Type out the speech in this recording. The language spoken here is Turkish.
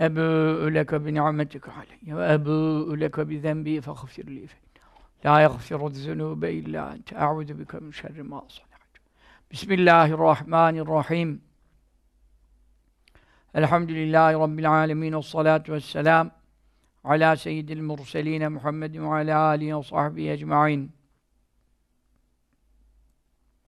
Ebu leke bi ni'metike aleyye ve ebu leke bi zenbi feğfir li fe la yaghfiru zunube illa ente a'udhu bike min şerri ma sana'tu. Bismillahirrahmanirrahim. Elhamdülillahi rabbil alamin ve salatu vesselam ala seyyidil murselin Muhammedin ve ala alihi ve sahbihi ecmaîn.